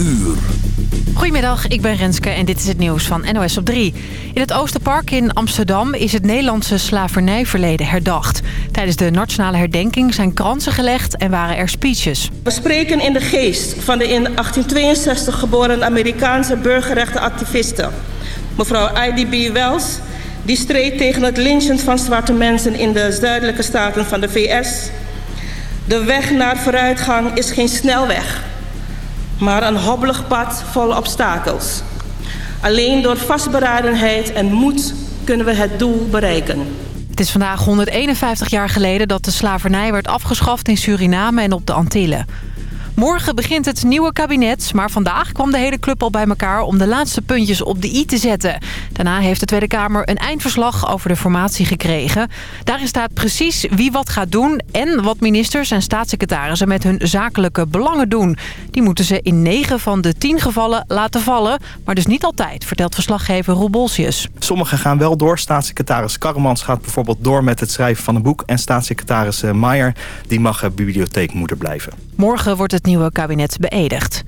uur. Goedemiddag, ik ben Renske en dit is het nieuws van NOS op 3. In het Oosterpark in Amsterdam is het Nederlandse slavernijverleden herdacht. Tijdens de nationale herdenking zijn kransen gelegd en waren er speeches. We spreken in de geest van de in 1862 geboren Amerikaanse burgerrechtenactiviste... mevrouw I.D.B. Wells, die streed tegen het lynchen van zwarte mensen in de zuidelijke staten van de VS. De weg naar vooruitgang is geen snelweg maar een hobbelig pad vol obstakels. Alleen door vastberadenheid en moed kunnen we het doel bereiken. Het is vandaag 151 jaar geleden dat de slavernij werd afgeschaft in Suriname en op de Antillen. Morgen begint het nieuwe kabinet, maar vandaag kwam de hele club al bij elkaar om de laatste puntjes op de i te zetten. Daarna heeft de Tweede Kamer een eindverslag over de formatie gekregen. Daarin staat precies wie wat gaat doen en wat ministers en staatssecretarissen met hun zakelijke belangen doen. Die moeten ze in 9 van de 10 gevallen laten vallen, maar dus niet altijd, vertelt verslaggever Roel Bolsius. Sommigen gaan wel door. Staatssecretaris Karremans gaat bijvoorbeeld door met het schrijven van een boek en staatssecretaris eh, Maier die mag eh, bibliotheekmoeder blijven. Morgen wordt het nieuwe kabinet beëdigd.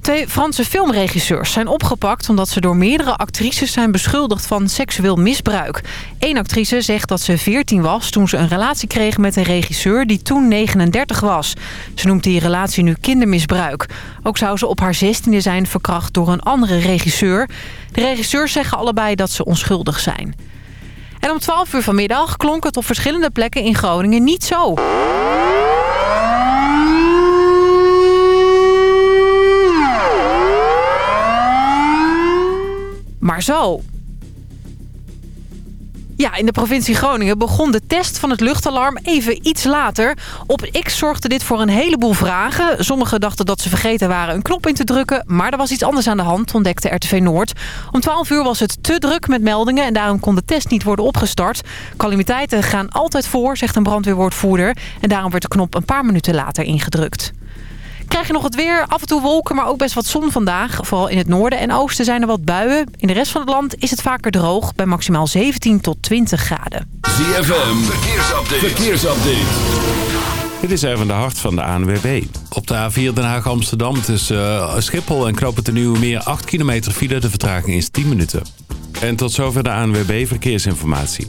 Twee Franse filmregisseurs zijn opgepakt omdat ze door meerdere actrices zijn beschuldigd van seksueel misbruik. Eén actrice zegt dat ze 14 was toen ze een relatie kreeg met een regisseur die toen 39 was. Ze noemt die relatie nu kindermisbruik. Ook zou ze op haar 16e zijn verkracht door een andere regisseur. De regisseurs zeggen allebei dat ze onschuldig zijn. En om 12 uur vanmiddag klonk het op verschillende plekken in Groningen niet zo. Maar zo. Ja, in de provincie Groningen begon de test van het luchtalarm even iets later. Op X zorgde dit voor een heleboel vragen. Sommigen dachten dat ze vergeten waren een knop in te drukken. Maar er was iets anders aan de hand, ontdekte RTV Noord. Om 12 uur was het te druk met meldingen en daarom kon de test niet worden opgestart. Calamiteiten gaan altijd voor, zegt een brandweerwoordvoerder. En daarom werd de knop een paar minuten later ingedrukt. Krijg je nog het weer. Af en toe wolken, maar ook best wat zon vandaag. Vooral in het noorden en oosten zijn er wat buien. In de rest van het land is het vaker droog. Bij maximaal 17 tot 20 graden. ZFM, verkeersupdate. verkeersupdate. Dit is even de hart van de ANWB. Op de A4 Den Haag-Amsterdam tussen uh, Schiphol en Knoppen de Nieuwe Meer 8 kilometer file. De vertraging is 10 minuten. En tot zover de ANWB Verkeersinformatie.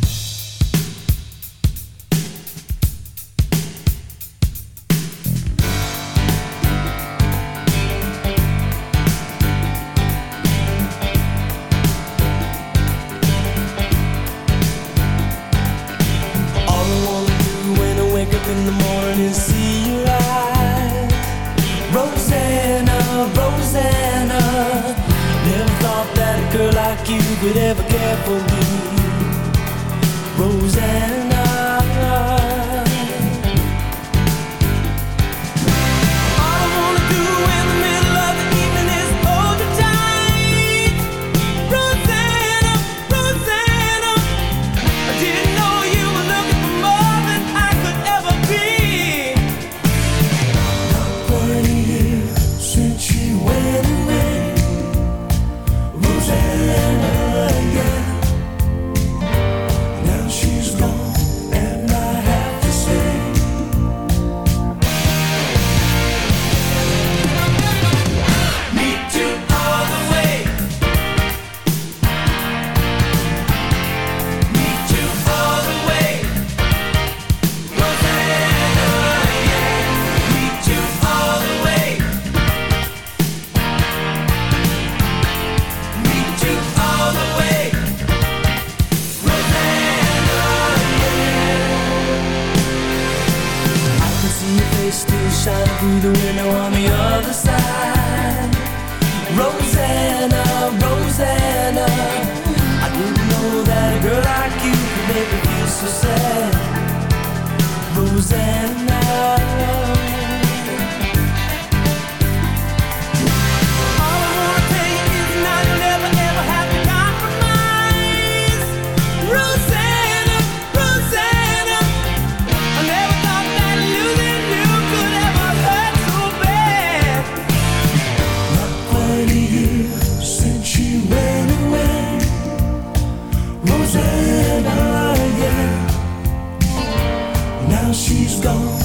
Rosanna. Never thought that a girl like you would ever care for me, Roseanne. Go.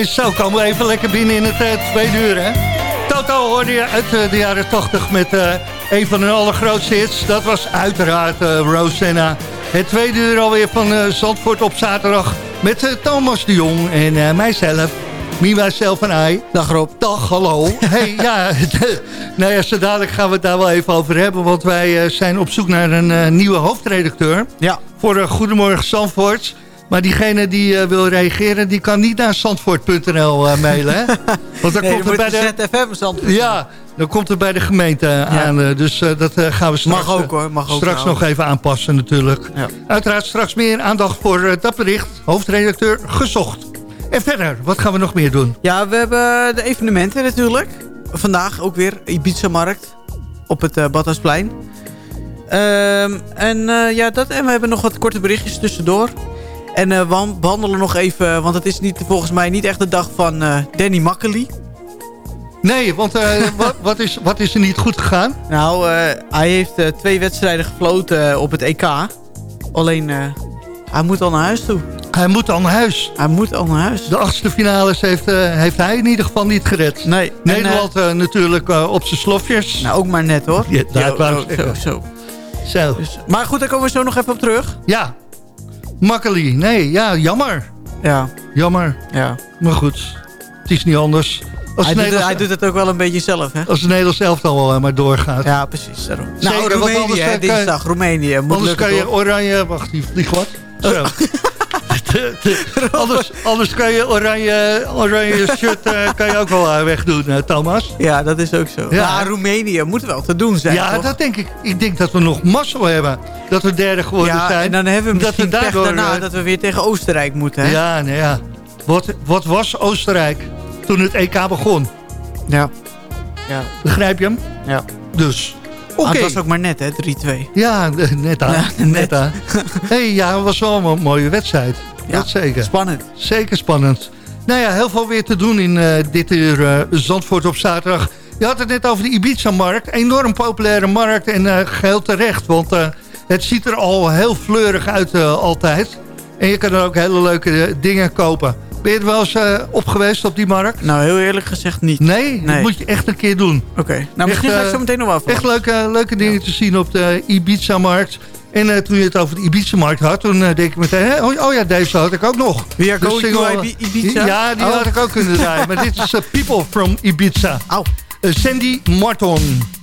En zo komen we even lekker binnen in het uh, tweede uur, hè? Toto hoorde je uit uh, de jaren 80 met uh, een van hun allergrootste hits. Dat was uiteraard Rosanna. Het tweede uur alweer van Zandvoort op zaterdag met Thomas de Jong en mijzelf. Miwa zelf en I. Dag Rob. Dag, hallo. hey, ja, nou ja, zo dadelijk gaan we het daar wel even over hebben. Want wij zijn op zoek naar een nieuwe hoofdredacteur. Ja. Voor Goedemorgen Zandvoort. Maar diegene die uh, wil reageren, die kan niet naar zandvoort.nl uh, mailen. Hè? Want dan nee, komt er bij de ZFM Zandvoort. Ja, dan komt het bij de gemeente ja. aan. Uh, dus dat gaan we straks, Mag ook, hoor. Mag ook straks nog even aanpassen natuurlijk. Ja. Uiteraard straks meer aandacht voor dat bericht. Hoofdredacteur gezocht. En verder, wat gaan we nog meer doen? Ja, we hebben de evenementen natuurlijk. Vandaag ook weer Ibiza-markt op het Badhuisplein. Um, en, ja, dat, en we hebben nog wat korte berichtjes tussendoor. En uh, we behandelen nog even, want het is niet, volgens mij niet echt de dag van uh, Danny Makkely. Nee, want uh, wat, wat, is, wat is er niet goed gegaan? Nou, hij heeft twee wedstrijden gefloten op het EK. Alleen, hij moet al naar huis toe. Hij moet al naar huis. Hij moet al naar huis. De achtste finales heeft, heeft hij in ieder geval niet gered. Nee. Nederland en, natuurlijk op zijn slofjes. Nou, ook maar net hoor. Ja, daar zo, zo, zo, zo. Dus, maar goed, daar komen we zo nog even op terug. Ja, Makkely, nee, ja, jammer. Ja. Jammer. Ja. Maar goed, het is niet anders. Als hij, doet het, hij, doet het, ook wel een beetje zelf, hè? Als het Nederlands elftal wel maar doorgaat. Ja, precies. Daarom. Nou, Zeker, Roemenië, hè, dinsdag, Roemenië. Moet anders kan je oranje... Wacht, die vliegt wat. Zo. anders, anders kan je oranje, oranje shirt uh, kan je ook wel uh, wegdoen, uh, Thomas. Ja, dat is ook zo. Ja, ja Roemenië moet wel te doen zijn, Ja, toch? dat denk ik. Ik denk dat we nog mazzel hebben. Dat we derde geworden ja, zijn. en dan hebben we misschien dat we daardoor, daarna dat we weer tegen Oostenrijk moeten, hè? Ja, nee, ja. Wat, wat was Oostenrijk toen het EK begon? Ja. ja. Begrijp je hem? Ja. Dus... Okay. Ah, het was ook maar net, hè? 3-2. Ja, net aan. Ja, net aan. hey, ja, het was wel een mooie wedstrijd. Ja, dat zeker. Spannend. Zeker spannend. Nou ja, heel veel weer te doen in uh, dit uur uh, Zandvoort op zaterdag. Je had het net over de Ibiza-markt. Enorm populaire markt en uh, geheel terecht. Want het ziet er al heel fleurig uit altijd. En je kan er ook hele leuke dingen kopen. Ben je er wel eens uh, op geweest op die markt? Nou, heel eerlijk gezegd niet. Nee? nee. Dat moet je echt een keer doen. Oké. Okay. Nou, misschien ga ik zo meteen nog wel Echt leuke, leuke dingen ja. te zien op de Ibiza-markt. En uh, toen je het over de Ibiza-markt had, toen uh, denk ik meteen... Hè, oh, oh, ja, deze had ik ook nog. We are going to Ibiza? Ja, die oh. had ik ook kunnen draaien. maar dit is People from Ibiza. Sandy Martin.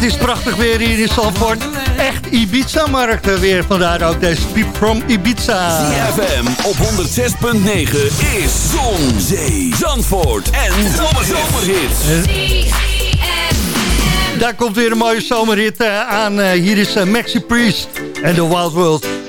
het is prachtig weer hier in Zandvoort. Echt Ibiza-markt weer, vandaar ook deze peep from Ibiza. CFM op 106.9 is Zon, Zee, Zandvoort en Zomerhits. Daar komt weer een mooie zomerhit eh, aan. Eh, hier is eh, Maxi Priest en The Wild World.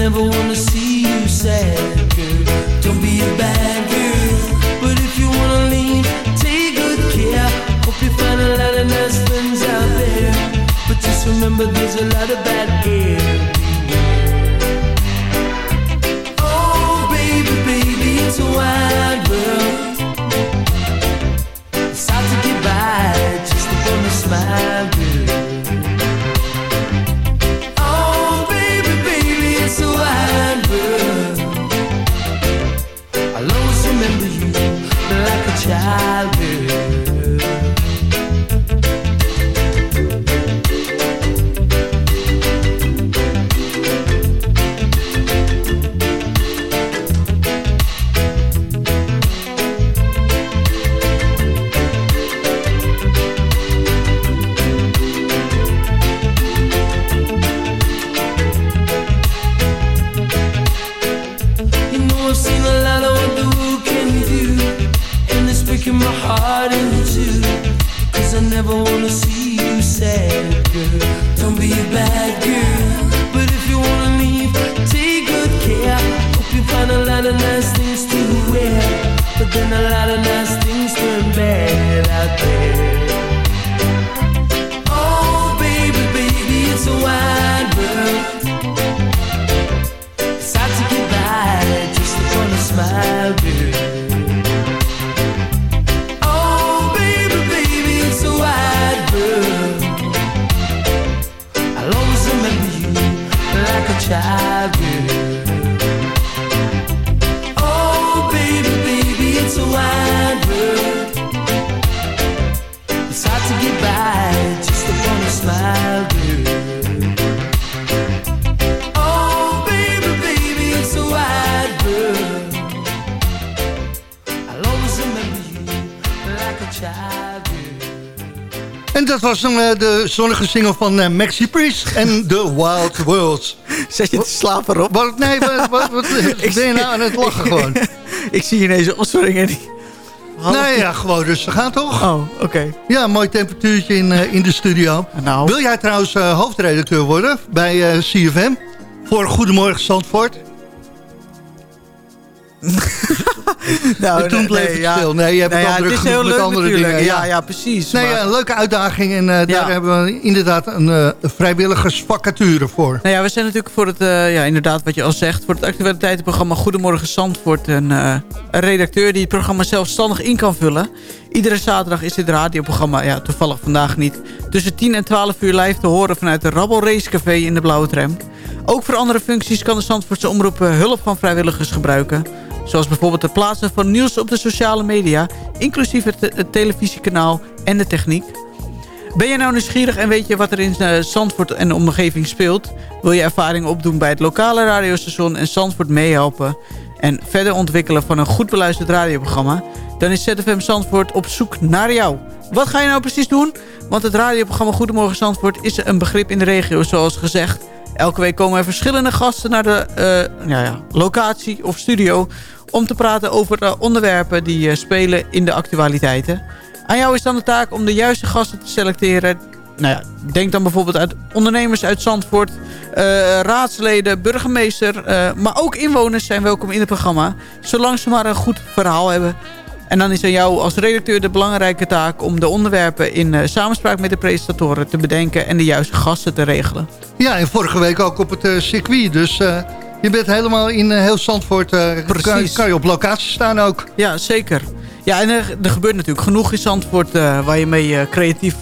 never wanna see was dan eh, de zonnige single van eh, Maxi Priest en The Wild World. Zet je te slapen op? Wat, nee, wat, wat, wat ben je nou aan het lachen gewoon? Ik zie ineens opsporingen die... Nee, ja, gewoon rustig aan toch? Oh, oké. Ja, mooi temperatuurtje in, eh, in de studio. Nou. Wil jij trouwens eh, hoofdredacteur worden bij eh, CFM? Voor Goedemorgen Zandvoort? Nou, en toen bleef nee, het ja. stil. Nee, je hebt het ja, al het druk genoeg met andere natuurlijk. dingen. Ja, ja, precies. Nee, maar- ja, een leuke uitdaging. En eh, daar hebben we inderdaad een vrijwilligersvacature voor. Nou ja, we zijn natuurlijk voor het, eh, ja, inderdaad wat je al zegt, voor het actualiteitenprogramma Goedemorgen Zandvoort een, een redacteur die het programma zelfstandig in kan vullen. Iedere zaterdag is dit radioprogramma, ja, toevallig vandaag niet, tussen 10 en 12 uur live te horen vanuit de Rabbel Racecafé in de Blauwe Tram. Ook voor andere functies kan de Zandvoortse omroep hulp van vrijwilligers gebruiken. Zoals bijvoorbeeld het plaatsen van nieuws op de sociale media, inclusief het, televisiekanaal en de techniek. Ben je nou nieuwsgierig en weet je wat er in eh, Zandvoort en de omgeving speelt? Wil je ervaring opdoen bij het lokale radiostation en Zandvoort meehelpen... en verder ontwikkelen van een goed beluisterd radioprogramma... dan is ZFM Zandvoort op zoek naar jou. Wat ga je nou precies doen? Want het radioprogramma Goedemorgen Zandvoort is een begrip in de regio, zoals gezegd. Elke week komen er verschillende gasten naar de eh, ja, locatie of studio... om te praten over de onderwerpen die eh, spelen in de actualiteiten... Aan jou is dan de taak om de juiste gasten te selecteren. Nou ja, denk dan bijvoorbeeld uit ondernemers uit Zandvoort, eh, raadsleden, burgemeester, eh, maar ook inwoners zijn welkom in het programma, zolang ze maar een goed verhaal hebben. En dan is aan jou als redacteur de belangrijke taak om de onderwerpen in eh, samenspraak met de presentatoren te bedenken en de juiste gasten te regelen. Ja, en vorige week ook op het eh, circuit. Dus eh, je bent helemaal in eh, heel Zandvoort. eh, kan, Precies. kan je op locatie staan ook. Ja, zeker. Ja, en er, er gebeurt natuurlijk genoeg in Zandvoort eh, waar je mee creatief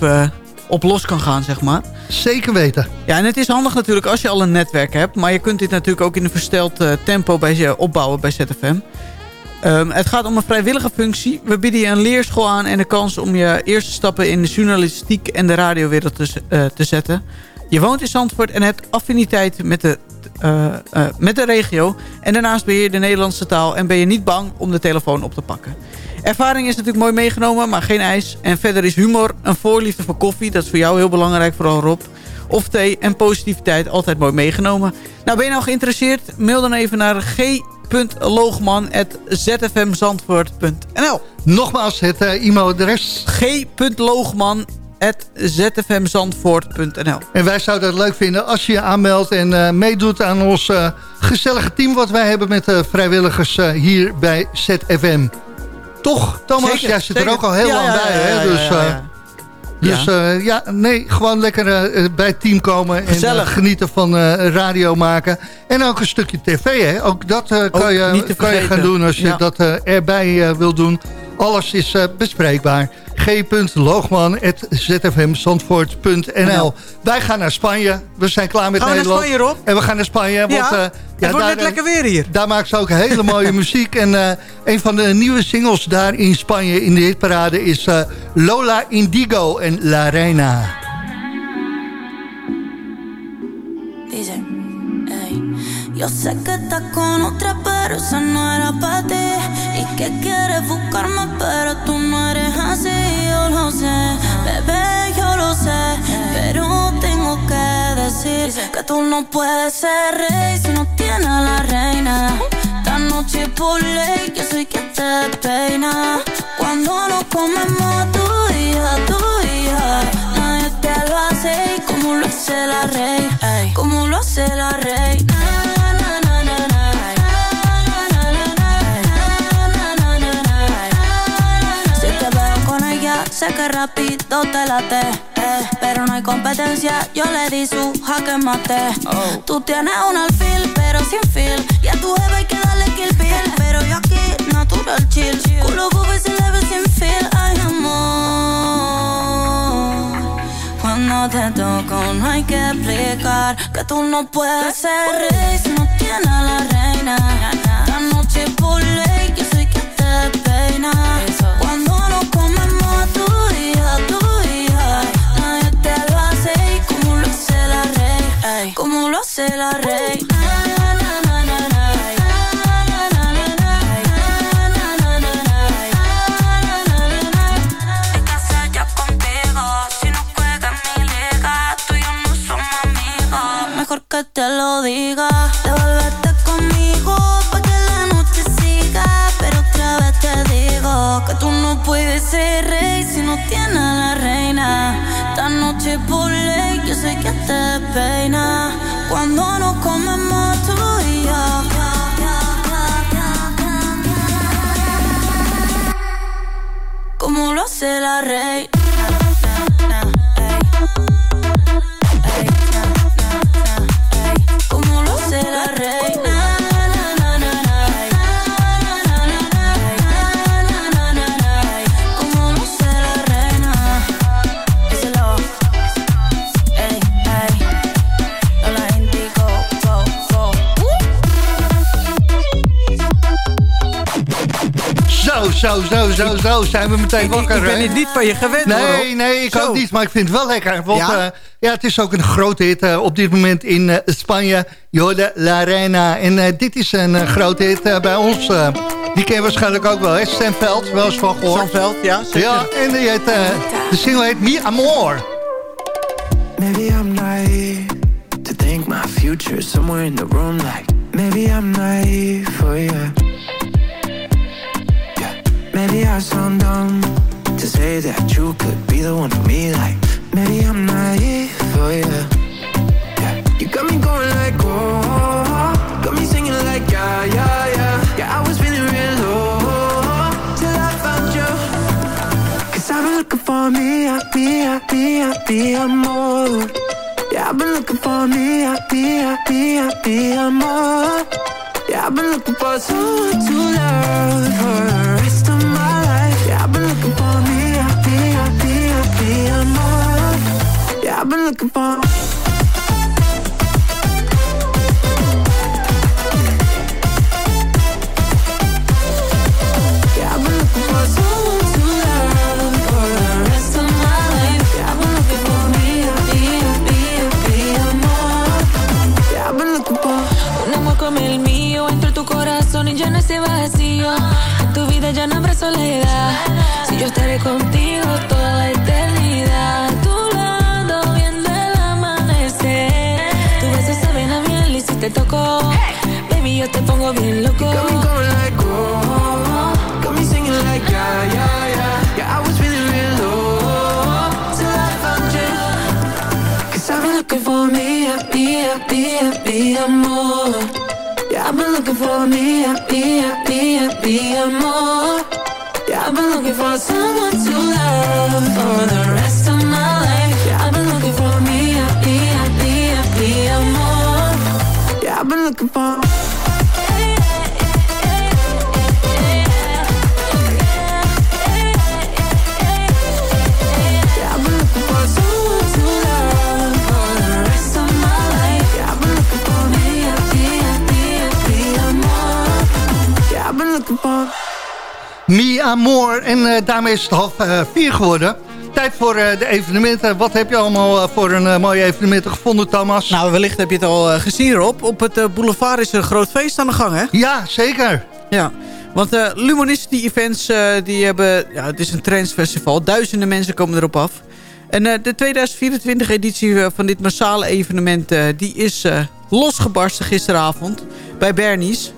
op los kan gaan, zeg maar. Zeker weten. Ja, en het is handig natuurlijk als je al een netwerk hebt. Maar je kunt dit natuurlijk ook in een versteld tempo bij je opbouwen bij ZFM. Ehm, het gaat om een vrijwillige functie. We bieden je een leerschool aan en de kans om je eerste stappen in de journalistiek en de radiowereld te, te zetten. Je woont in Zandvoort en hebt affiniteit met de, met de regio. En daarnaast beheer je de Nederlandse taal en ben je niet bang om de telefoon op te pakken. Ervaring is natuurlijk mooi meegenomen, maar geen ijs. En verder is humor, een voorliefde voor koffie, dat is voor jou heel belangrijk, vooral Rob. Of thee en positiviteit altijd mooi meegenomen. Nou, ben je nou geïnteresseerd? Mail dan even naar g.loogman.zfmzandvoort.nl Nogmaals, het eh, e-mailadres. g.loogman.zfmzandvoort.nl En wij zouden het leuk vinden als je je aanmeldt en eh, meedoet aan ons eh, gezellige team... wat wij hebben met de vrijwilligers eh, hier bij ZFM. Toch, Thomas? Zeker, Jij zit er ook al heel Ja, lang ja, bij, ja, hè? ja, dus ja, dus Ja. nee, gewoon lekker bij het team komen en Gezellig. genieten van radio maken. En ook een stukje tv, hè? Ook dat kan, Ook je, kan je gaan doen als je dat erbij wil doen. Alles is bespreekbaar. g.loogman.zfmzandvoort.nl Wij gaan naar Spanje. We zijn klaar met Gaan we naar Nederland. Spanje, Rob? En we gaan naar Spanje. Want, Ja, eh, het wordt daar, net lekker weer hier. Daar maakt ze ook hele mooie muziek. En eh, een van de nieuwe singles daar in Spanje in de hitparade is eh, Lola Indigo en La Reina. Dice, yo sé que estás con otra, pero esa no era para ti. Y que quieres buscarme, pero tú no eres así. Yo lo sé, bebé, yo lo sé. Pero tengo que decir que tú no puedes ser rey si no tienes la reina. Esta noche por ley, yo soy quien te peina. Cuando nos comemos tú y yo, tú y yo. Nadie te lo hace como lo hace la rey, como lo hace la reina. Sé que rápido te late, eh, pero no hay competencia, yo le di su jaque mate. Tú tienes un alfil, pero sin feel, y a tu jefe hay que darle kill bill, pero yo aquí natural chill, culo boobies y leve sin feel, ay amor. Cuando te toco no hay que explicar que tú no puedes ser rey si no tienes a la reina. La noche por ley, yo soy quien te peina. Somos amigos. Mejor que te lo diga, devuélvete conmigo pa' que la noche siga. Pero otra vez te digo que tú no puedes ser rey si no tienes a la reina. Esta noche por ley, yo sé que te peina. Cuando nos comemos tú y yo. Lo hace la reina. Zo, zo, zo, zo, zijn we meteen wakker. ik ben dit niet van je gewend, hoor, Nee, Rob. nee, ik Zo. ook niet, maar ik vind het wel lekker. Want Ja? ja, ja het is ook een grote hit eh, op dit moment in eh, Spanje. Jode La Reina. En eh, dit is een eh, grote hit eh, bij ons. eh, die ken je waarschijnlijk ook wel, hè? Veld, wel eens van gehoord. Sam Veld, ja, zeker. Ja, en die heet, eh, de single heet Mi Amor. Maybe I'm naive to think my future somewhere in the room. Like maybe I'm naive for you. Yeah. Maybe I sound dumb to say that you could be the one for me. Like maybe I'm naive oh, for you. Yeah. You got me going like oh, got me singing like yeah yeah yeah. Yeah, I was feeling real low till I found you. Cause I've been looking for me, I be, I I be, amor. Yeah, I've been looking for me, I be, I I be, amor. Yeah, I've been looking for someone to love tu vida ya no habrá soledad. Si yo estaré contigo toda y si te toco, baby yo te pongo bien loco. Got me going like oh, got me singing like yeah yeah yeah. Yeah, I was feeling real low till I found you. Cause I've been looking for me, a be, a be, a be, amor. Yeah, I've been looking for me, a be, a be, a be, amor. Yeah, I've been looking for someone to love for the rest of my life. Looking. Mi Amor. En eh, daarmee is het half eh, vier geworden. Voor eh, de evenementen. Wat heb je allemaal eh, voor een eh, mooie evenementen gevonden, Thomas? Nou, wellicht heb je het al gezien, Rob. Op het boulevard is er een groot feest aan de gang, hè? Ja, zeker. Ja, want eh Luminicity Events, die hebben... Ja, het is een trendsfestival. Duizenden mensen komen erop af. En de 2024 editie van dit massale evenement... die is losgebarsten gisteravond bij Bernie's.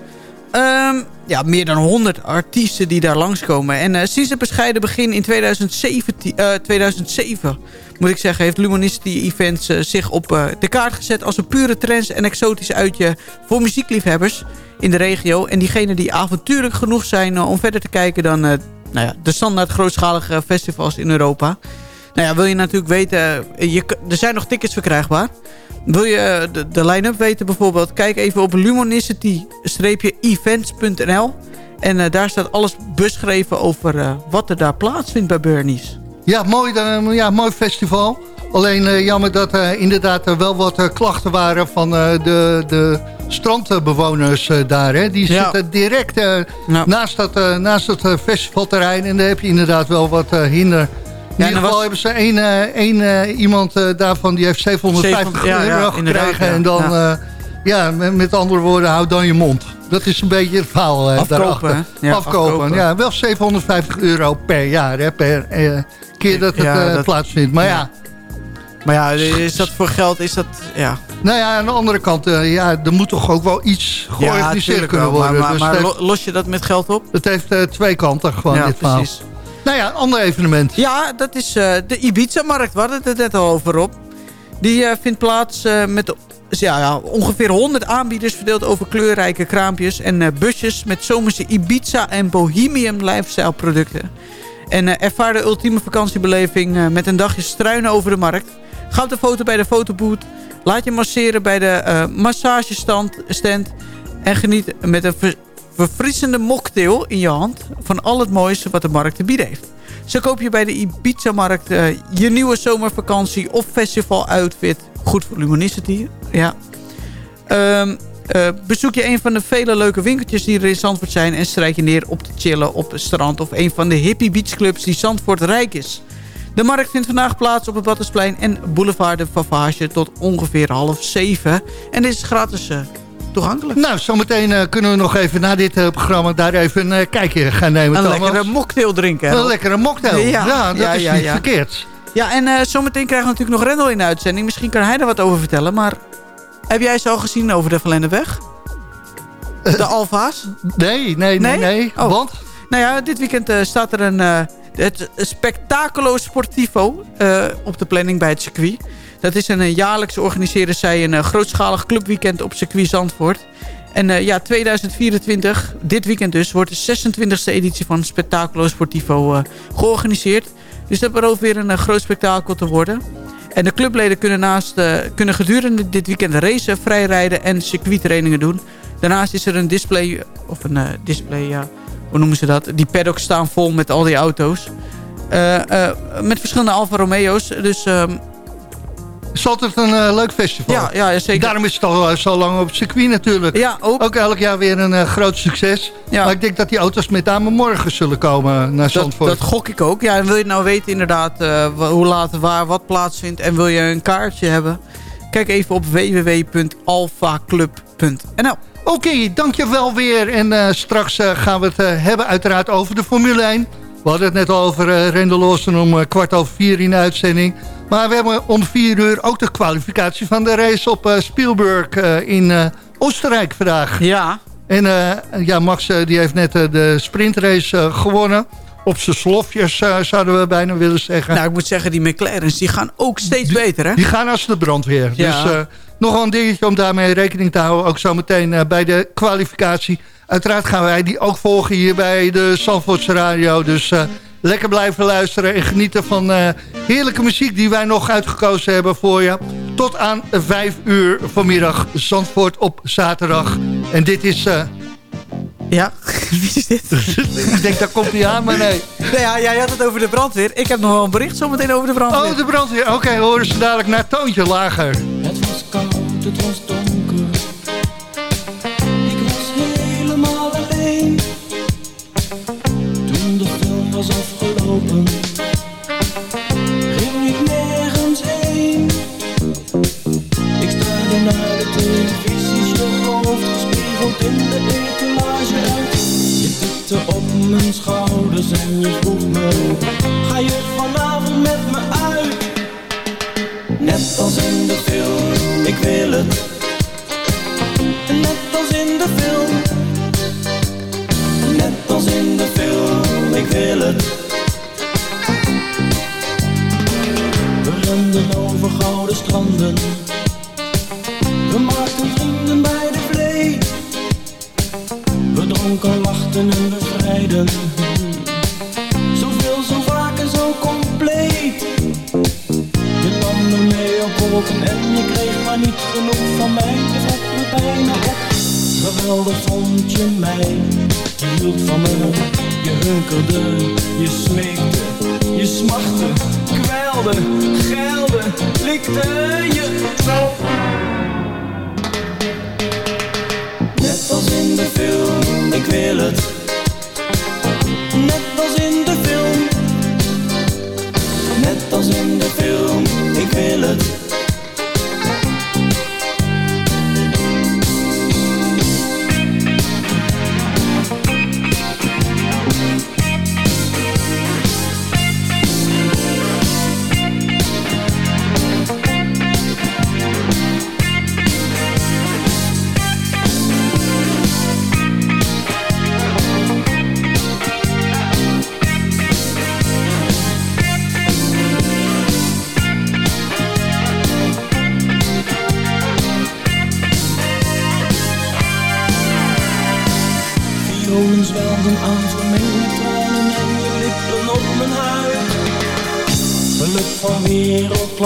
Ehm, ja, meer dan 100 artiesten die daar langskomen. En eh, sinds het bescheiden begin in 2017, eh, 2007 moet ik zeggen, heeft Luminicity Events eh, zich op eh, de kaart gezet als een pure trends en exotisch uitje voor muziekliefhebbers in de regio. En diegenen die avontuurlijk genoeg zijn eh, om verder te kijken dan eh, nou ja, de standaard grootschalige festivals in Europa. Nou ja, wil je natuurlijk weten... eh, Je, er zijn nog tickets verkrijgbaar. Wil je de, de line-up weten bijvoorbeeld... Kijk even op lumonicity-events.nl. En eh, daar staat alles beschreven over eh, wat er daar plaatsvindt bij Burnies. Ja, mooi, eh, ja, mooi festival. Alleen jammer dat er inderdaad er wel wat klachten waren van de, de strandbewoners daar. Hè. Die Ja. zitten direct naast, dat, naast het eh, festivalterrein. En daar heb je inderdaad wel wat hinder. In ieder er geval was- hebben ze één, eh, één eh, iemand eh, daarvan die heeft 750 Zeven- ja, ja, euro gekregen. En dan, Ja. met, met andere woorden, houd dan je mond. Dat is een beetje het verhaal Afkopen? Ja, afkopen. afkopen. Ja, wel 750 euro per jaar, hè, per keer dat het Ja, dat- plaatsvindt. Maar ja. Maar ja, is dat voor geld? Is dat, ja... Nou ja, aan de andere kant, ja, er moet toch ook wel iets georganiseerd kunnen worden. Maar, maar, dus maar los je dat met geld op? het heeft twee kanten gewoon, Ja, dit verhaal. Nou ja, ander evenement. Ja, dat is eh, de Ibiza-markt. We hadden het net al over op. Die eh, vindt plaats eh, met ja, ongeveer 100 aanbieders... verdeeld over kleurrijke kraampjes en busjes... met zomerse Ibiza en Bohemian lifestyle producten. En ervaar de ultieme vakantiebeleving met een dagje struinen over de markt. Ga op de foto bij de fotoboot. Laat je masseren bij de massagestand stand, en geniet met een verfrissende mocktail in je hand... van al het mooiste wat de markt te bieden heeft. Zo koop je bij de Ibiza-markt eh, je nieuwe zomervakantie of festival-outfit. Goed voor Luminicity, ja. Ehm, eh, bezoek je een van de vele leuke winkeltjes die er in Zandvoort zijn... en strijk je neer op te chillen op het strand... of een van de hippie beachclubs die Zandvoort rijk is. De markt vindt vandaag plaats op het Battersplein en Boulevard de Favage... tot ongeveer half zeven. En dit is gratis eh, toegankelijk. Nou, zometeen eh, kunnen we nog even na dit eh, programma daar even een eh, kijkje gaan nemen. Een Thomas. lekkere mocktail drinken. hè? Een lekkere mocktail. Ja, dat is niet verkeerd. Ja, en zometeen krijgen we natuurlijk nog Rendel in de uitzending. Misschien kan hij er wat over vertellen. Maar heb jij ze al gezien over de Verlenneweg? De Alfa's? Nee, nee, nee, nee. Oh. Want? Nou ja, dit weekend staat er een... eh, het Spectacolo Sportivo op de planning bij het circuit. Dat is een eh, jaarlijks organiseren zij een eh, grootschalig clubweekend op circuit Zandvoort. En eh, ja, 2024, dit weekend dus, wordt de 26e editie van Spectaculo Sportivo georganiseerd. Dus dat belooft weer een groot spektakel te worden. En de clubleden kunnen, naast, kunnen gedurende dit weekend racen, vrijrijden en circuittrainingen doen. Daarnaast is er een display, of een display, ja, hoe noemen ze dat? Die paddocks staan vol met al die auto's. Met verschillende Alfa Romeo's. Dus ehm, is altijd een eh, leuk festival. Ja, ja, zeker. Daarom is het al eh, zo lang op het circuit natuurlijk. Ja, ook. elk jaar weer een eh, groot succes. Ja. Maar ik denk dat die auto's met name morgen zullen komen naar dat, Zandvoort. dat gok ik ook. Ja, en wil je nou weten inderdaad hoe laat, waar, wat plaatsvindt... en wil je een kaartje hebben... kijk even op www.alfaclub.nl Oké, dankjewel weer. En straks gaan we het hebben uiteraard over de Formule 1. We hadden het net al over uh, Rendel Lawson om kwart over vier in de uitzending. Maar we hebben om vier uur ook de kwalificatie van de race op eh, Spielberg eh, in eh, Oostenrijk vandaag. Ja. En ja, Max die heeft net de sprintrace gewonnen. Op zijn slofjes zouden we bijna willen zeggen. Nou, ik moet zeggen, die McLaren's die gaan ook steeds beter, hè? Die gaan als de brandweer. Ja. Dus eh, nog wel een dingetje om daarmee rekening te houden. Ook zometeen uh, bij de kwalificatie. Uiteraard gaan wij die ook volgen hier bij de Zandvoortse Radio. Dus uh, lekker blijven luisteren en genieten van uh, heerlijke muziek... die wij nog uitgekozen hebben voor je. Tot aan 5 uur vanmiddag Zandvoort op zaterdag. En dit is... uh, Ja, wie is dit? ik denk, daar komt hij aan, maar nee. nee ja, jij had het over de brandweer. Ik heb nog wel een bericht zometeen over de brandweer. Oh, de brandweer. Oké, okay, horen ze dadelijk naar toontje lager. Het was koud, het was donker. Schouders en je vroeg ga je vanavond met me uit? Net als in de film, ik wil het. Net als in de film. Net als in de film, ik wil het. We renden over gouden stranden. We maakten vrienden bij de vlee. We dronken, lachten en Zoveel, zo vaak en zo compleet. Je nam me mee op wolken en je kreeg maar niet genoeg van mij. Je vroeg me bijna op. Geweldig vond je mij. Je hield van me, je hunkelde, je smeekte, je smachtte, kwelde, gelde, likte je zo. Net als in de film, ik wil het als in de film, ik wil het.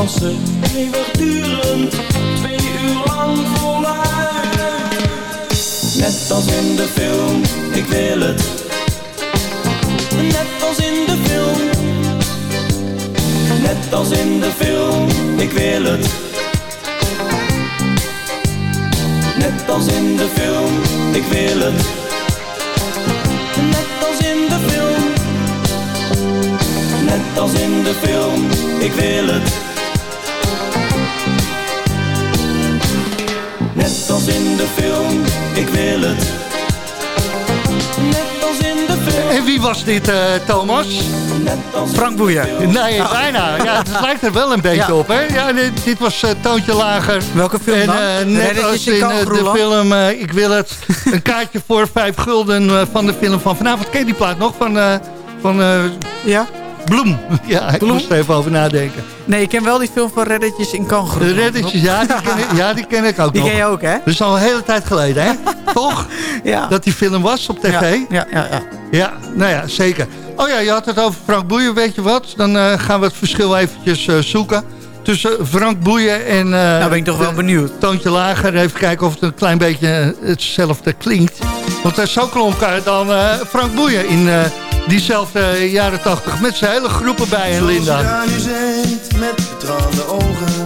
dansen dit, eh, Thomas? Frank Boeien. Nee, bijna. Ja, het lijkt er wel een beetje Ja. op, hè? Ja, dit, dit was eh, Toontje Lager. Welke film en, dan? eh, net als in de film Ik wil het. Een kaartje voor vijf gulden van de film van vanavond. Ken je die plaat nog? Van, van ja? Bloem. Ja, ik Bloem? moest er even over nadenken. Nee, ik ken wel die film van Reddetjes in Kangaroo. De Reddetjes, ja, die ken ik, ja, die ken ik ook Die nog. ken je ook, hè? Dat is al een hele tijd geleden, hè? Toch? Ja. Dat die film was op tv? Ja, ja, ja. ja. Ja, nou ja, zeker. Oh ja, je had het over Frank Boeien, weet je wat? Dan eh, gaan we het verschil eventjes eh, zoeken. Tussen Frank Boeien en... eh Nou ben ik toch wel benieuwd. Toontje Lager. Even kijken of het een klein beetje hetzelfde klinkt. Want zo klonk hij dan Frank Boeien in diezelfde jaren tachtig. Met zijn hele groepen bij en Zoals Linda. je daar nu zit met betraande ogen.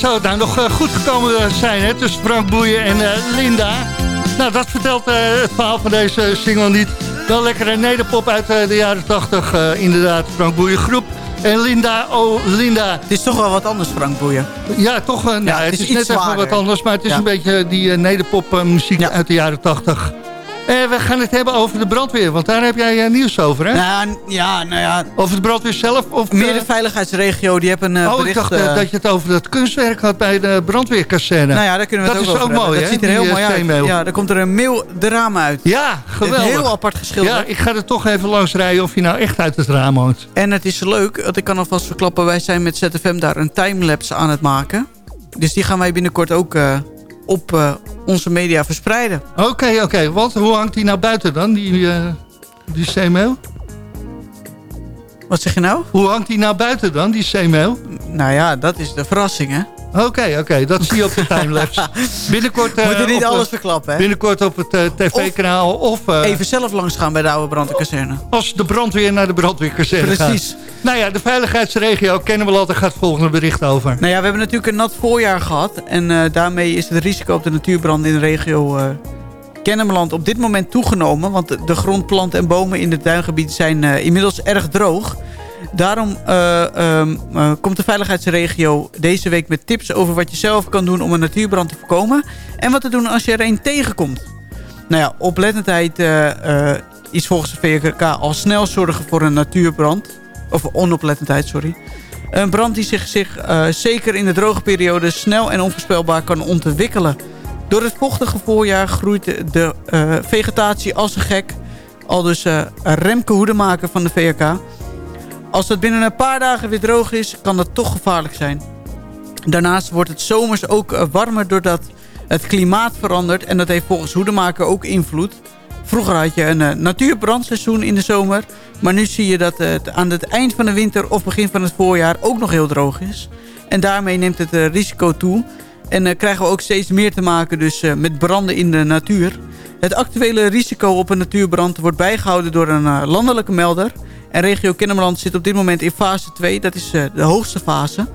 Zou het nou nog eh, goed gekomen zijn hè, tussen Frank Boeien en eh, Linda? Nou, dat vertelt eh, het verhaal van deze single niet. Wel lekkere nederpop uit de jaren 80, eh, inderdaad. Frank Boeien groep. En Linda, oh Linda. Het is toch wel wat anders, Frank Boeien. Ja, toch. nou, het, is, net even wat anders, maar het is Ja. een beetje die nederpop muziek uit de jaren 80. Eh, we gaan het hebben over de brandweer, want daar heb jij eh, nieuws over, hè? Nou, ja, nou ja. Over de brandweer zelf? Of, Meer eh, de veiligheidsregio, die hebben een oh, bericht... ik dacht dat je het over dat kunstwerk had bij de brandweerkazerne. Nou ja, daar kunnen we dat het ook is over ook mooi. Dat ziet er heel mooi uit. Ja, er komt er een mail de ramen uit. Ja, geweldig. Heel apart geschilderd. Ja, ik ga er toch even langs rijden of je nou echt uit het raam hangt. En het is leuk, want ik kan alvast verklappen... wij zijn met ZFM daar een timelapse aan het maken. Dus die gaan wij binnenkort ook op eh, onze media verspreiden. Oké, oké. Want hoe hangt die nou buiten dan, die, eh die zeemail? Wat zeg je nou? Hoe hangt die nou buiten dan, die zeemail? Nou ja, dat is de verrassing, hè? Oké, oké. Dat zie je op de timelapse. Binnenkort... eh, Moet je niet alles eh, verklappen, hè? Binnenkort op het eh, tv-kanaal of... eh, Even zelf langs gaan bij de oude brandweerkazerne. Als de brandweer naar de brandweerkazerne gaat. Precies. Nou ja, de veiligheidsregio Kennemerland, daar gaat het volgende bericht over. Nou ja, we hebben natuurlijk een nat voorjaar gehad. En eh, daarmee is het risico op de natuurbrand in de regio eh Kennemerland op dit moment toegenomen. Want de, de grond, planten en bomen in het duingebied zijn eh, inmiddels erg droog. Daarom eh, ehm, eh, komt de veiligheidsregio deze week met tips over wat je zelf kan doen om een natuurbrand te voorkomen. En wat te doen als je er een tegenkomt. Nou ja, oplettendheid eh, is volgens de VKK al snel zorgen voor een natuurbrand. Of onoplettendheid, sorry. Een brand die zich, zich zeker in de droge periode snel en onvoorspelbaar kan ontwikkelen. Door het vochtige voorjaar groeit de, vegetatie als een gek. Al dus Remke Hoedemaker van de VK. Als het binnen een paar dagen weer droog is, kan dat toch gevaarlijk zijn. Daarnaast wordt het zomers ook eh, warmer doordat het klimaat verandert. En dat heeft volgens Hoedemaker ook invloed. Vroeger had je een eh, natuurbrandseizoen in de zomer. Maar nu zie je dat het aan het eind van de winter of begin van het voorjaar ook nog heel droog is. En daarmee neemt het eh, risico toe. En krijgen we ook steeds meer te maken dus, met branden in de natuur. Het actuele risico op een natuurbrand wordt bijgehouden door een landelijke melder. En regio Kennemerland zit op dit moment in fase 2. Dat is eh, de hoogste fase.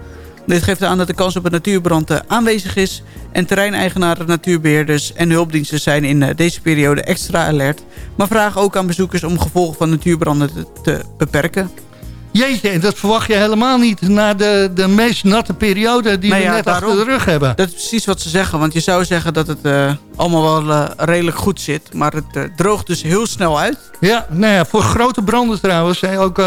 Dit geeft aan dat de kans op een natuurbrand eh, aanwezig is. En terreineigenaren, natuurbeheerders en hulpdiensten zijn in eh, deze periode extra alert. Maar vragen ook aan bezoekers om gevolgen van natuurbranden te, te beperken. Jeetje, en dat verwacht je helemaal niet na de, de meest natte periode die Nou we net daarom. achter de rug hebben. Dat is precies wat ze zeggen. Want je zou zeggen dat het eh, allemaal wel eh, redelijk goed zit. Maar het eh, droogt dus heel snel uit. Ja, nou ja, voor grote branden trouwens. Hè, ook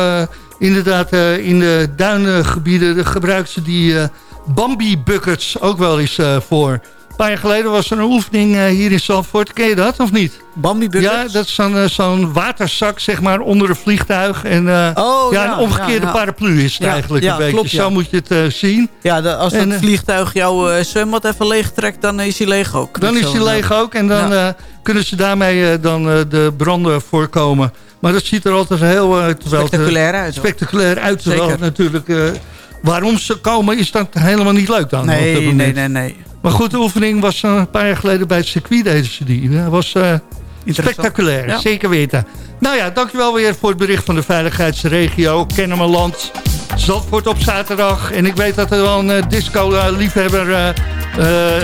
inderdaad in de duingebieden de gebruiken ze die eh, Bambi buckets ook wel eens voor. Een paar jaar geleden was er een oefening eh, hier in Zandvoort. Ken je dat of niet? Bambi? Ja, dat is zo'n eh, zo'n waterzak zeg maar onder een vliegtuig. En eh, Oh, ja, ja, een omgekeerde ja, paraplu is het eigenlijk een beetje. klopt. Zo moet je het zien. Ja, de- als dat vliegtuig jouw eh, zwembad even leeg trekt, dan is hij leeg ook. Dan is hij leeg ook en dan kunnen ze daarmee dan de branden voorkomen. Maar dat ziet er altijd heel Spectaculair uit. Spectaculair uit. Terwijl natuurlijk, waarom ze komen is dat helemaal niet leuk dan. Nee, nee, nee, nee. Maar goed, de oefening was eh, een paar jaar geleden bij het circuit deden ze die. Dat was eh, spectaculair, Ja. zeker weten. Nou ja, dankjewel weer voor het bericht van de veiligheidsregio Kennemerland. Zandvoort op zaterdag. En ik weet dat er wel een eh, disco-liefhebber eh,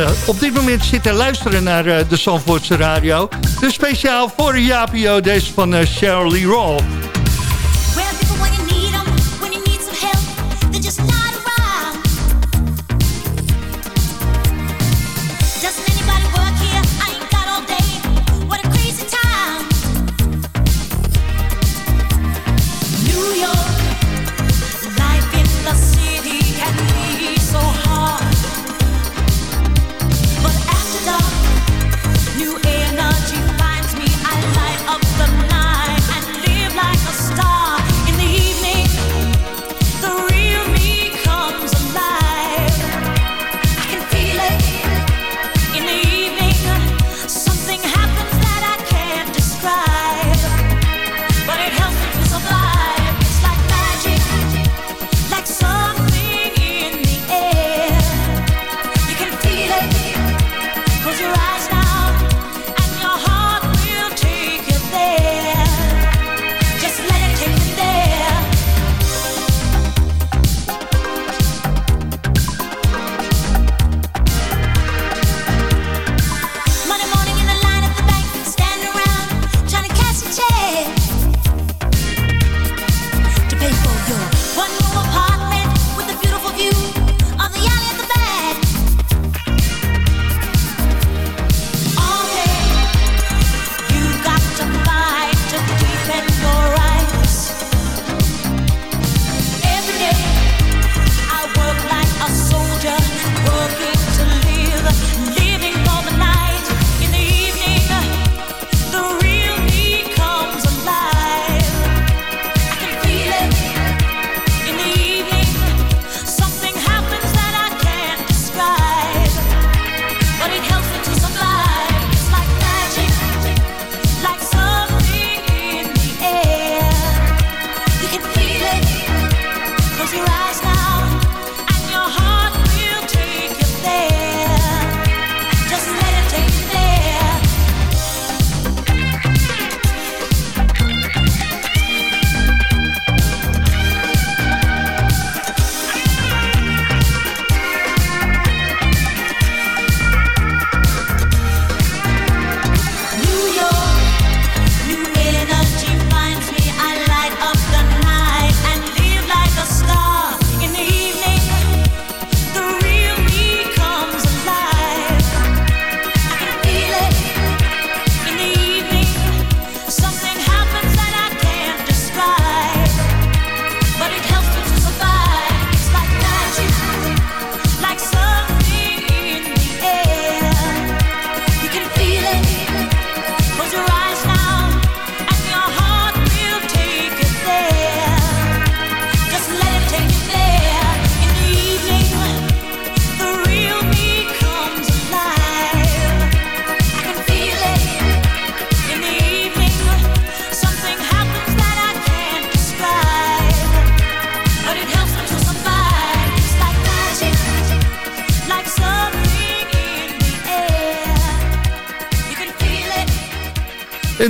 eh, op dit moment zit te luisteren naar eh, de Zandvoortse radio. Dus speciaal voor Japio, deze van eh, Shirley Roll.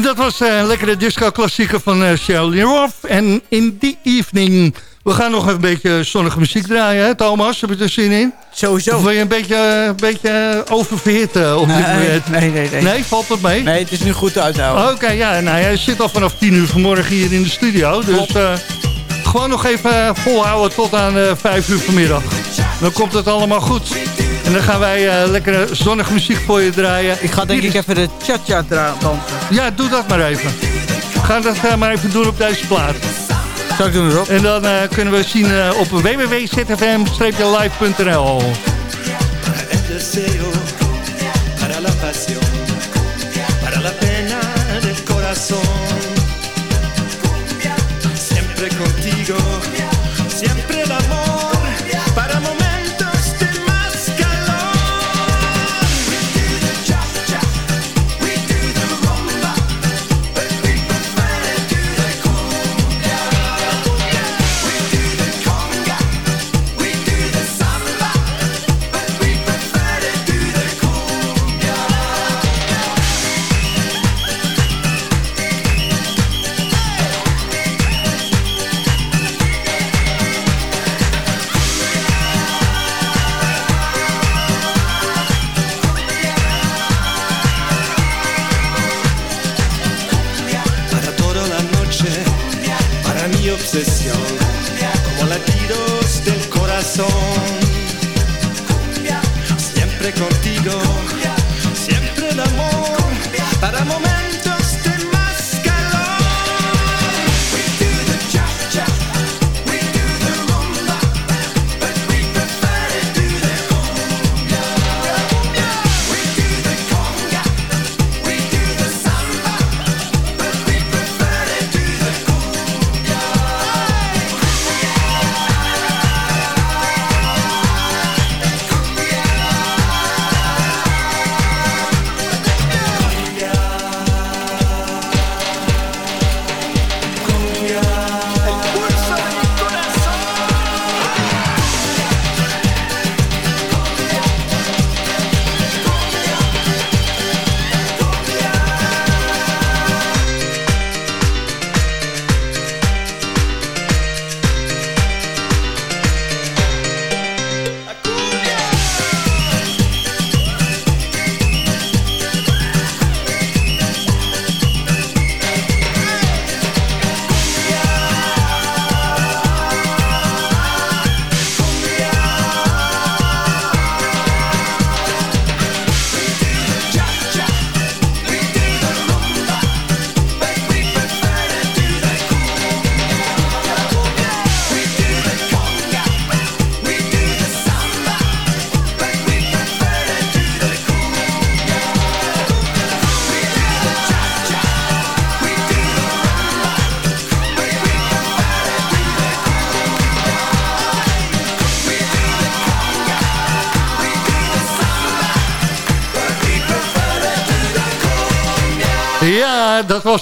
dat was eh, een lekkere disco-klassieker van eh, uh, Sheryl Roth. En In die Evening. We gaan nog een beetje zonnige muziek draaien, hè, Thomas? Heb je er zin in? Sowieso. Of wil je een beetje, eh, een beetje op dit moment? Nee, nee, nee. Nee, valt dat mee? Nee, het is nu goed te uithouden. Oké, ja. Nou, jij zit al vanaf 10 uur vanmorgen hier in de studio. Dus gewoon nog even volhouden tot aan 5 uur vanmiddag. Dan komt het allemaal goed. En dan gaan wij uh, lekkere zonnige muziek voor je draaien. Ik ga denk ik even de cha-cha dansen. Eh, ja, doe dat maar even. Ga dat eh, maar even doen op deze plaat. Zou ik doen, Rob. En dan kunnen we zien op www.zfm-live.nl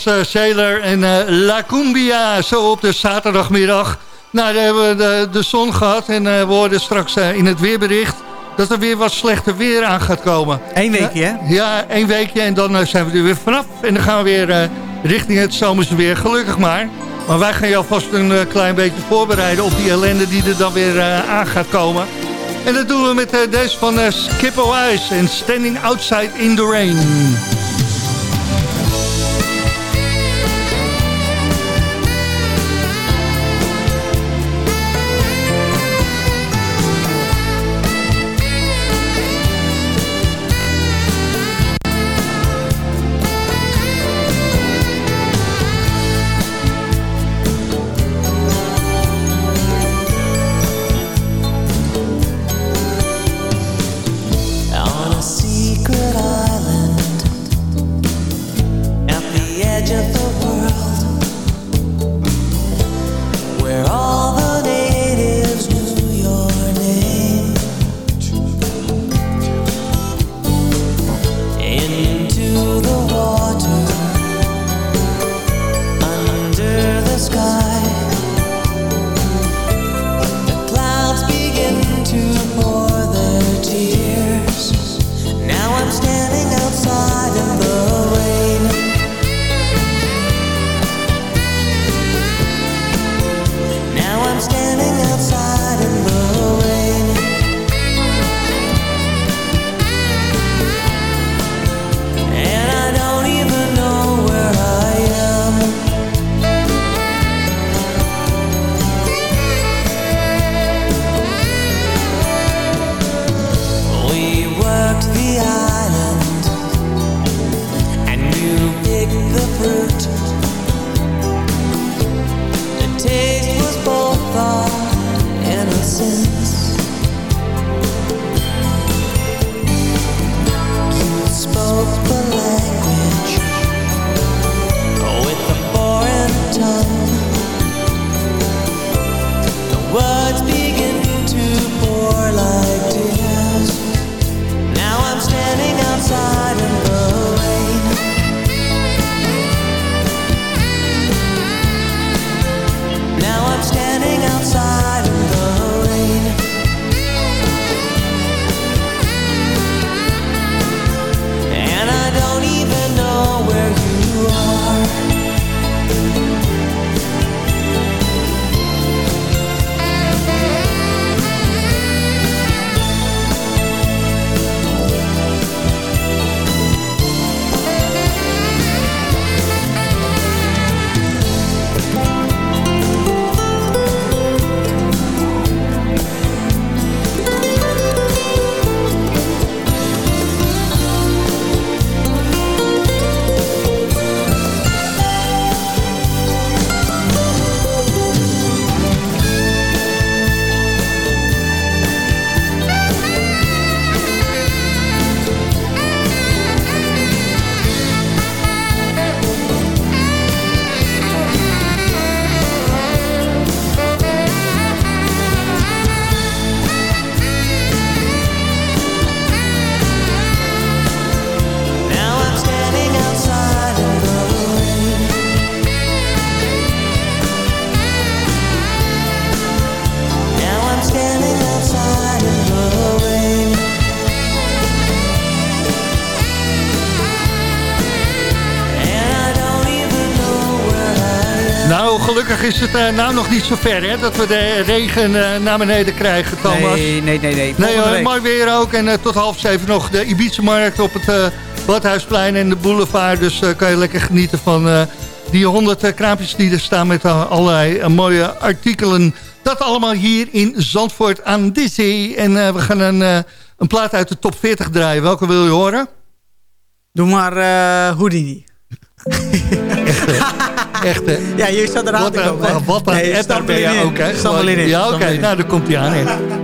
was eh, Sailor en eh, La Cumbia, zo op de zaterdagmiddag. Nou, daar hebben we de, de zon gehad en eh, we hoorden straks in het weerbericht... dat er weer wat slechter weer aan gaat komen. Eén weekje, hè? Ja, één weekje en dan zijn we er weer vanaf. En dan gaan we weer richting het zomerse weer, gelukkig maar. Maar wij gaan jou vast een klein beetje voorbereiden op die ellende die er dan weer aan gaat komen. En dat doen we met deze van uh, Skippo Ice en Standing Outside in the Rain. Gelukkig is het eh, nou nog niet zo ver, hè? Dat we de regen eh, naar beneden krijgen, Thomas. Nee, nee, nee. Nee, Nee, hoor, mooi weer ook. En eh, tot half zeven nog de Ibiza-markt op het eh, Badhuisplein en de boulevard. Dus eh, kan je lekker genieten van eh, die honderd uh, kraampjes die er staan met allerlei mooie artikelen. Dat allemaal hier in Zandvoort aan de zee. En eh, we gaan een, eh, een plaat uit de top 40 draaien. Welke wil je horen? Doe maar eh Houdini. Echt, hè? Ja, je zat eraan Wat te komen. Wat een Nee, ook, hè? Ja, oké. Nou, daar komt hij aan. hè.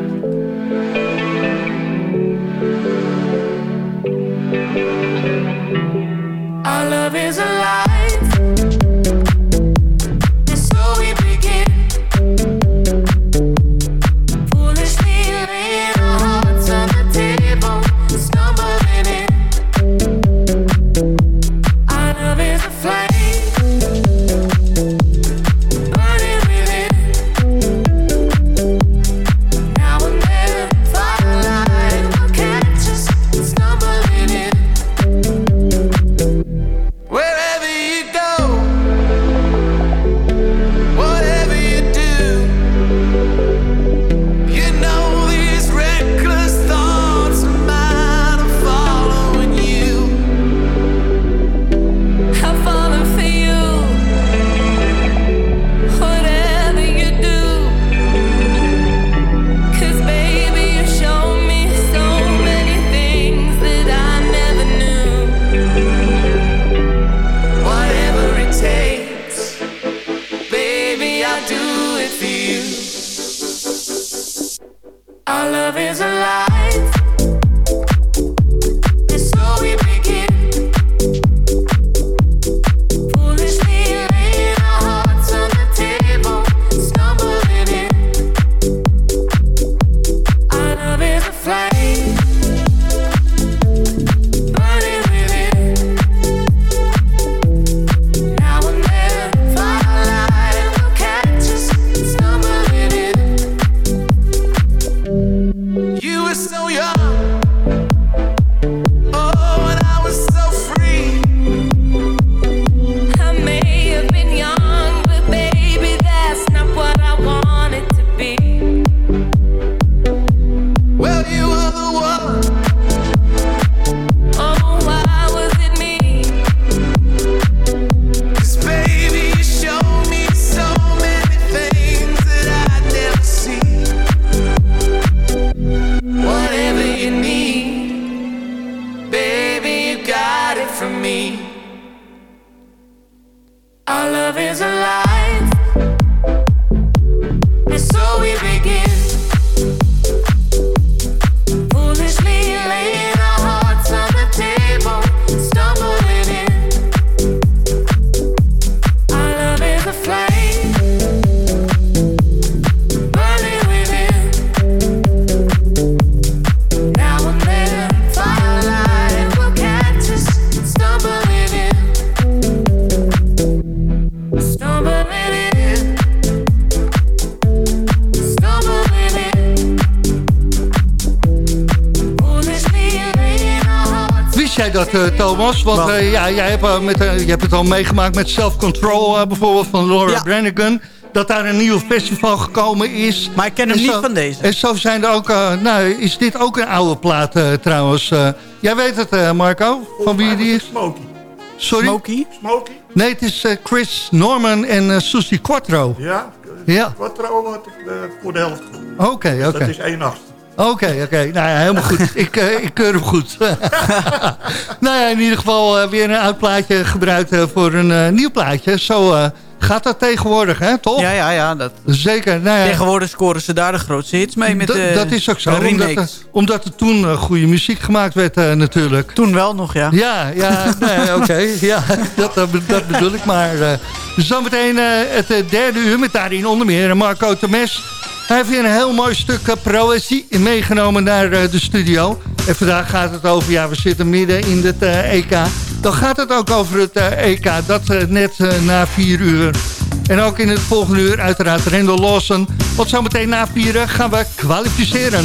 Met, eh, je hebt het al meegemaakt met Self Control, eh, bijvoorbeeld van Laura Ja. Branigan. Dat daar een nieuw festival gekomen is. Maar ik ken hem niet van deze. En zo zijn er ook, eh, nou, is dit ook een oude plaat trouwens. eh. jij weet het, Marco? Van wie die is? Smokey. Sorry? Smokey? Smokey? Nee, het is eh, Chris Norman en eh Susie Quattro. Ja. Ja. Wat trouwens had ik voor de helft. Oké, Dus oké. Dat is 1 acht. Oké, oké. Nou ja, helemaal goed. ik, eh, ik keur hem goed. nou ja, in ieder geval eh, weer een oud plaatje gebruikt eh, voor een nieuw plaatje. Zo gaat dat tegenwoordig, hè, toch? Ja, ja, ja. Dat, Zeker. Nou ja, Tegenwoordig scoren ze daar de grootste hits mee met dat- de dat is ook zo. Omdat er, omdat er toen goede muziek gemaakt werd natuurlijk. Toen wel nog, ja. Ja, ja, nee, oké. Ja, dat, dat be- dat bedoel ik maar. Zometeen het derde uur met daarin onder meer Marco Temes. Hij heeft weer een heel mooi stuk eh, proëzie meegenomen naar eh, de studio. En vandaag gaat het over, ja, we zitten midden in het eh, EK. Dan gaat het ook over het EK, dat eh, net na vier uur. En ook in het volgende uur uiteraard Rendel Lawson. Want zometeen na vieren gaan we kwalificeren.